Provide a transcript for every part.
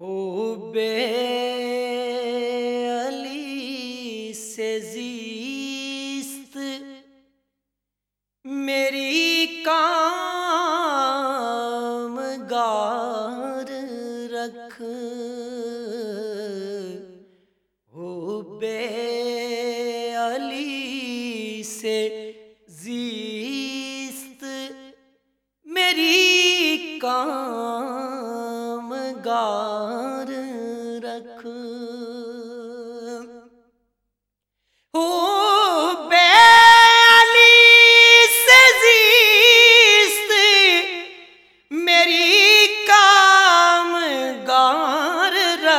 بے علی سے زیست میری کام گار رکھ ہو بے علی سے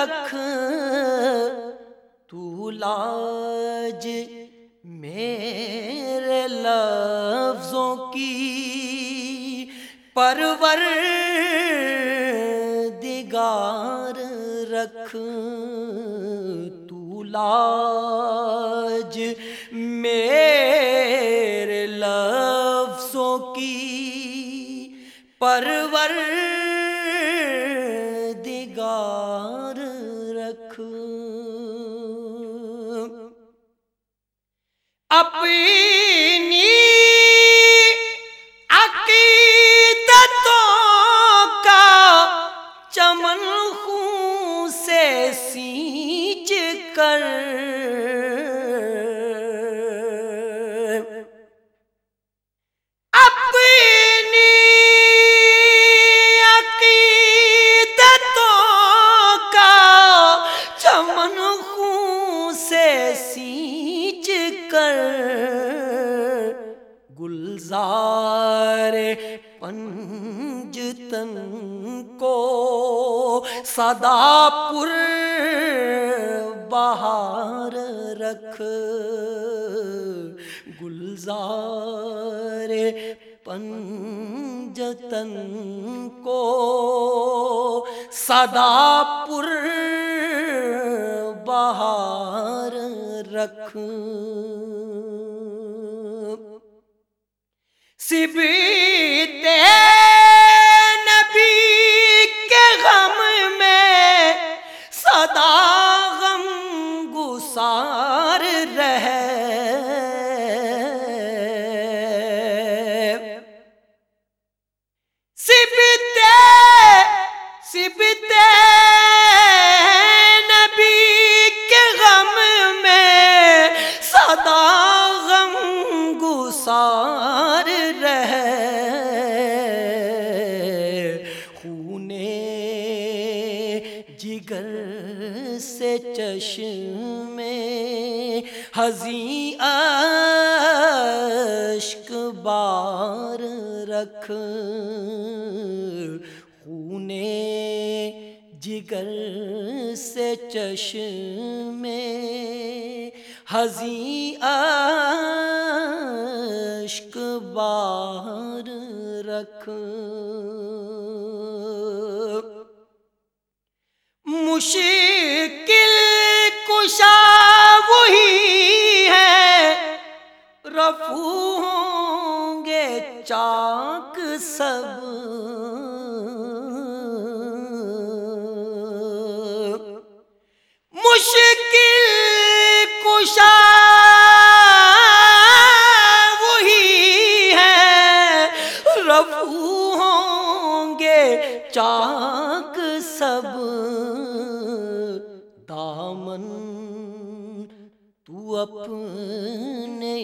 رکھ۔ تو لاج میرے لفظوں کی پرور دگار رکھ۔ تو لاج میرے لفظوں کی پرور اپنی صدا پر بہار رکھ۔ گلزار پنجتن کو صدا پر بہار رکھ۔ سبتے گسار رہے خون جگر سے چشم ہزی اشک بار رکھ خون جگر سے چشم ہزی اشک بار رکھ۔ مشکل کشا وہی ہے رفو ہوں گے چاک سب۔ کشا وہی ہے۔ رفو ہوں گے چاک سب دامن۔ تو اپنے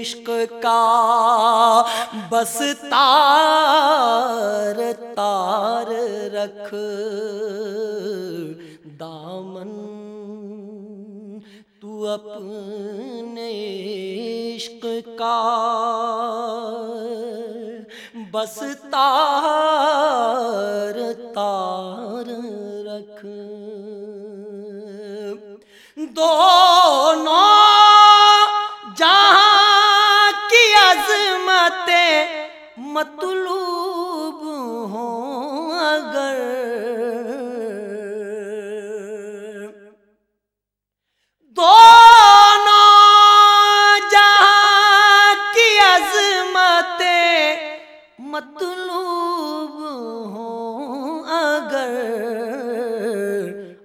عشق کا بس تار تار رکھ۔ تو اپنے عشق کا بس تار تار رکھ۔ دونوں جہاں کی عظمتیں مطلوب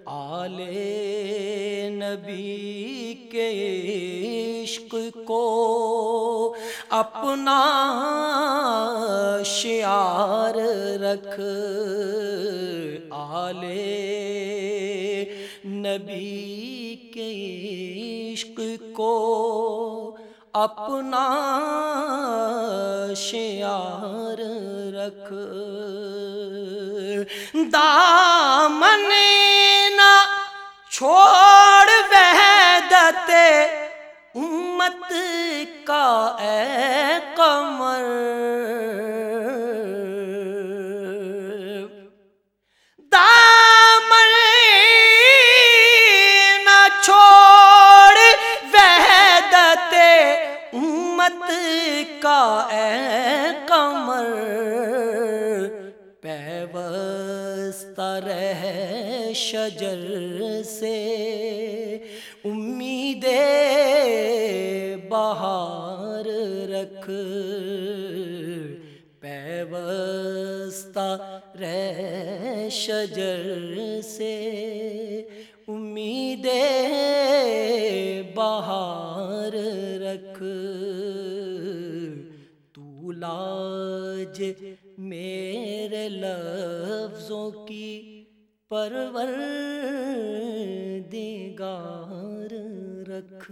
آل نبی کے عشق کو اپنا شعار رکھ۔ آل نبی کے عشق کو اپنا شعار رکھ۔ دامن نہ چھوڑ وحدت امت کا اے قمر دامن نہ چھوڑ وحدت امت کا اے پیوستہ رہ شجر سے امید بہار رکھ پیوستہ رہ شجر سے امید بہار رکھ تو لاج میرے لفظوں کی پرور دیگار رکھ